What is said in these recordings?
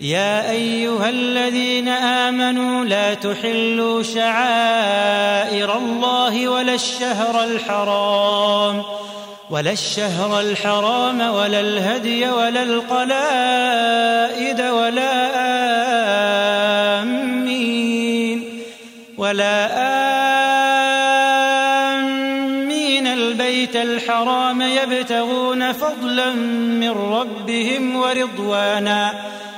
يا أيها الذين آمنوا لا تحلوا شعائر الله ولا الشهر الحرام ولا الشهر الحرام ولا الهدي ولا القلائد ولا آمين ولا آمين. البيت الحرام يبتغون فضلا من ربهم ورضوانا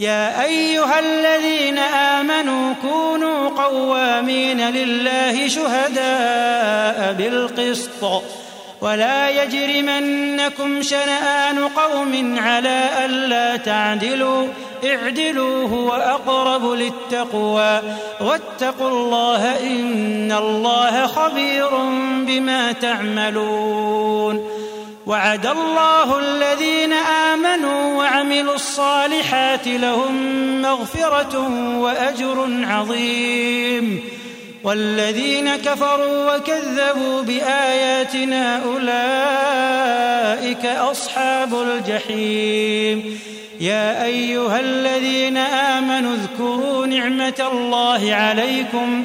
يا أيها الذين آمنوا كونوا قوامين لله شهداء بالقسط ولا يجرمنكم شنآن قوم على ألا تعدلوا اعدلوا هو أقرب للتقوى. واتقوا الله إن الله خبير بما تعملون. وعد الله الذين آمنوا وعملوا الصالحات لهم مغفرة وأجر عظيم. والذين كفروا وكذبوا بآياتنا أولئك أصحاب الجحيم. يا أيها الذين آمنوا اذكروا نعمة الله عليكم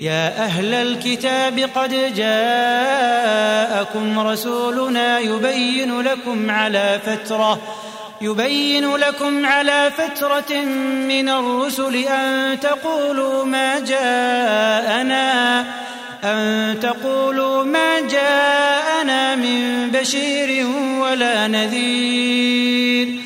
يا أهل الكتاب قد جاءكم رسولنا يبين لكم على فترة يبين لكم على فترة من الرسل أن تقولوا ما جاءنا أن تقولوا ما جاءنا من بشير ولا نذير.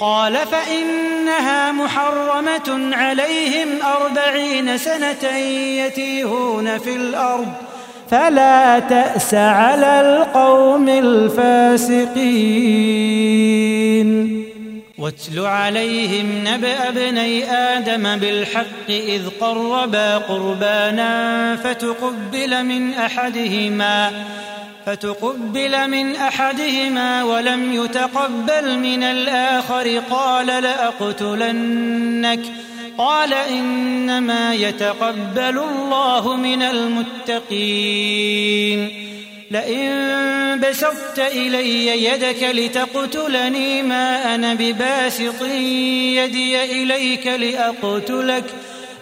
قال فإنها محرمة عليهم أربعين سنة يتيهون في الأرض فلا تأس على القوم الفاسقين. واتل عليهم نبأ ابني آدم بالحق إذ قربا قربانا فتقبل من أحدهما فتقبل من أحدهما ولم يتقبل من الآخر قال لأقتلنك. قال إنما يتقبل الله من المتقين. لئن بسطت إلي يدك لتقتلني ما أنا بباسط يدي إليك لأقتلك.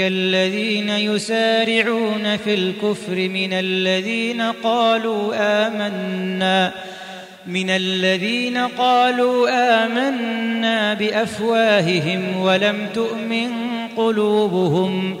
الذين يسارعون في الكفر من الذين قالوا آمنا من الذين قالوا آمنا بأفواههم ولم تؤمن قلوبهم.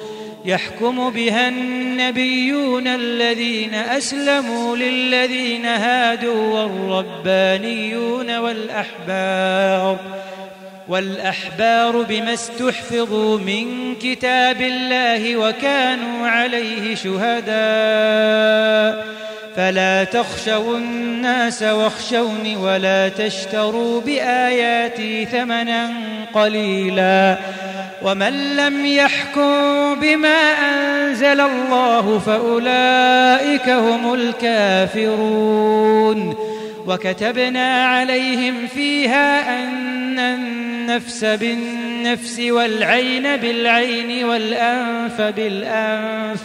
يحكم بها النبيون الذين أسلموا للذين هادوا والربانيون والأحبار. والأحبار بما استحفظوا من كتاب الله وكانوا عليه شهداء. فلا تخشوا الناس واخشوني ولا تشتروا بآياتي ثمنا قليلا. ومن لم يحكم بما أنزل الله فأولئك هم الكافرون. وكتبنا عليهم فيها أن النفس بالنفس والعين بالعين والأنف بالأنف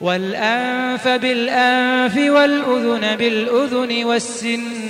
والأنف بالأنف والأذن بالأذن والسن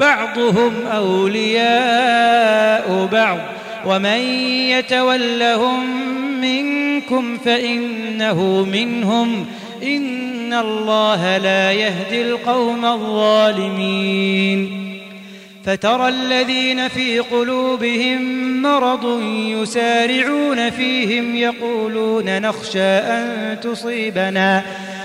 بعضهم أولياء بعض. ومن يتولهم منكم فإنه منهم. إن الله لا يهدي القوم الظالمين. فترى الذين في قلوبهم مرض يسارعون فيهم يقولون نخشى أن تصيبنا.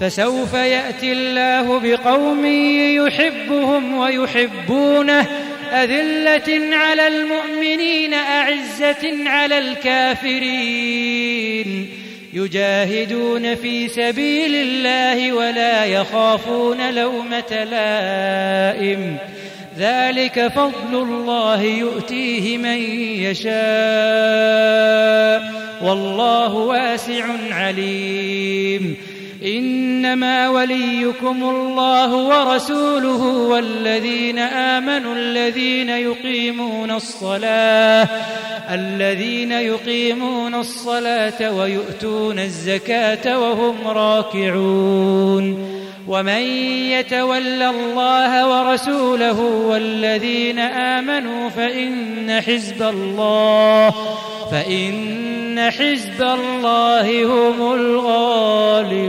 فسوف يأتي الله بقوم يحبهم ويحبونه. أذلة على المؤمنين أعزة على الكافرين. يجاهدون في سبيل الله ولا يخافون لومة لائم. ذلك فضل الله يؤتيه من يشاء. والله واسع عليم. إنما وليكم الله ورسوله والذين آمنوا الذين يقيمون الصلاة الذين يقيمون الصلاة ويؤتون الزكاة وهم راكعون. ومن يتول الله ورسوله والذين آمنوا فإن حزب الله فإن حزب الله هم الغالبون.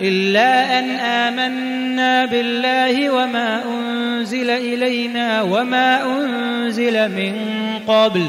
إلا أن آمنا بالله وما أنزل إلينا وما أنزل من قبل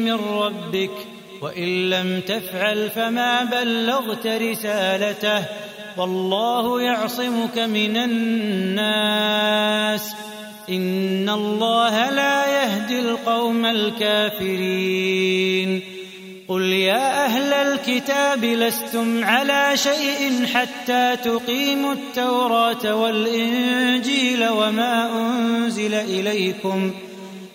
من ربك وإن لم تفعل فما بلغت رسالته والله يعصمك من الناس. إن الله لا يهدي القوم الكافرين. قل يا أهل الكتاب لستم على شيء حتى تقيموا التوراة والإنجيل وما أنزل إليكم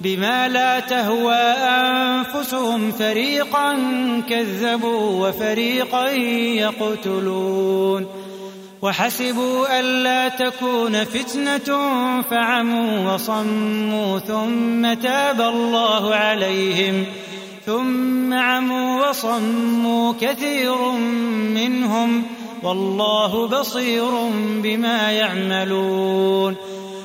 بما لا تهوى أنفسهم فريقا كذبوا وفريقا يقتلون وحسبوا ألا تكون فتنة فعموا وصموا ثم تاب الله عليهم ثم عموا وصموا كثير منهم والله بصير بما يعملون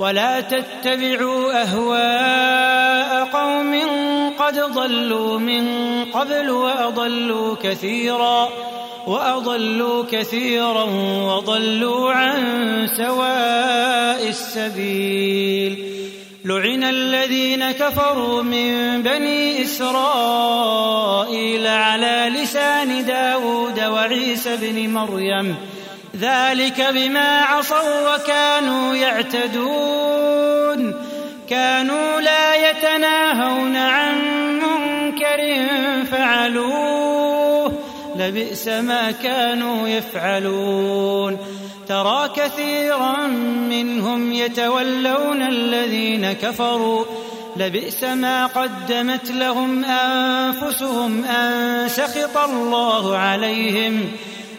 ولا تتبعوا أهواء قوم قد ضلوا من قبل وأضلوا كثيرا وأضلوا كثيرا وضلوا عن سواء السبيل لعن الذين كفروا من بني إسرائيل على لسان داود وعيسى بن مريم ذلك بما عصوا وكانوا يعتدون. كانوا لا يتناهون عن منكر فعلوه. لبئس ما كانوا يفعلون. ترى كثيرا منهم يتولون الذين كفروا. لبئس ما قدمت لهم أنفسهم أن سخط الله عليهم.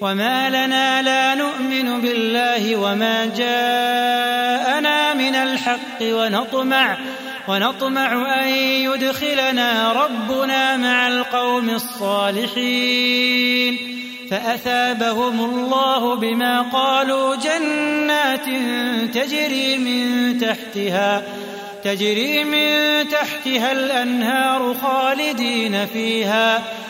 وما لنا لا نؤمن بالله وما جاءنا من الحق ونطمع ونطمع أن يدخلنا ربنا مع القوم الصالحين فأثابهم الله بما قالوا جنات تجري من تحتها تجري من تحتها الأنهار خالدين فيها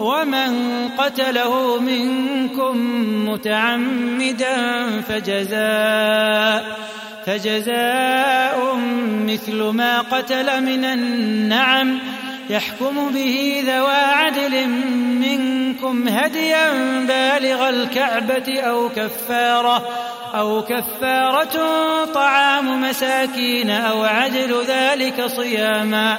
ومن قتله منكم متعمدا فجزاء فجزاء مثل ما قتل من النعم يحكم به ذوى عدل منكم هديا بالغ الكعبة أو كفارة أو كفارة طعام مساكين أو عدل ذلك صياما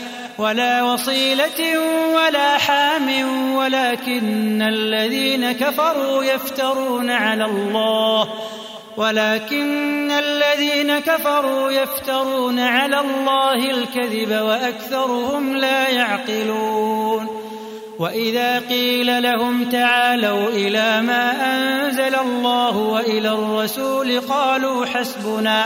ولا وصيلة ولا حام ولكن الذين كفروا يفترون على الله. ولكن الذين كفروا يفترون على الله الكذب وأكثرهم لا يعقلون. وإذا قيل لهم تعالوا إلى ما أنزل الله وإلى الرسول قالوا حسبنا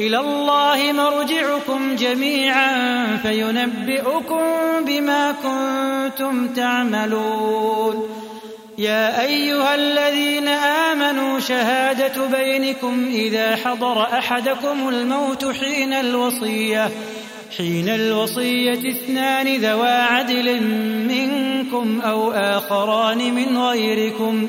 إلى الله مرجعكم جميعا فينبئكم بما كنتم تعملون. يا أيها الذين آمنوا شهادة بينكم إذا حضر أحدكم الموت حين الوصية حين الوصية اثنان ذوا عدل منكم أو آخران من غيركم.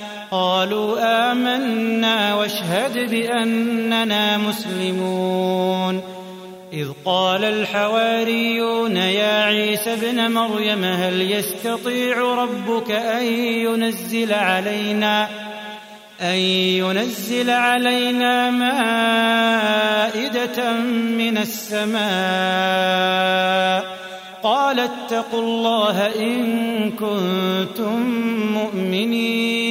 قالوا آمنا واشهد بأننا مسلمون. إذ قال الحواريون يا عيسى ابن مريم هل يستطيع ربك أن ينزل علينا أن ينزل علينا مائدة من السماء؟ قال اتقوا الله إن كنتم مؤمنين.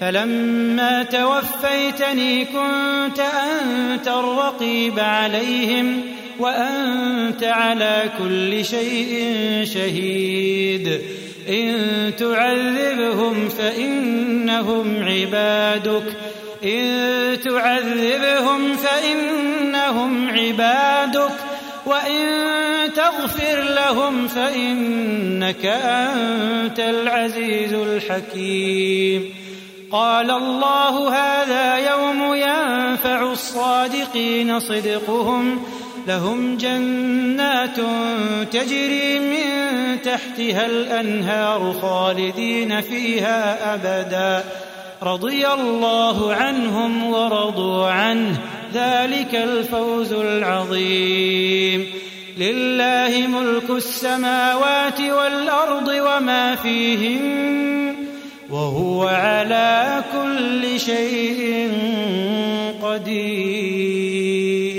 فلما توفيتني كنت أنت الرقيب عليهم وأنت على كل شيء شهيد. إن تعذبهم فإنهم عبادك. إن تعذبهم فإنهم عبادك. وإن تغفر لهم فإنك أنت العزيز الحكيم. قال الله هذا يوم ينفع الصادقين صدقهم. لهم جنات تجري من تحتها الأنهار خالدين فيها أبداً. رضي الله عنهم ورضوا عنه. ذلك الفوز العظيم. لله ملك السماوات والأرض وما فيهن وهو على كل شيء قدير.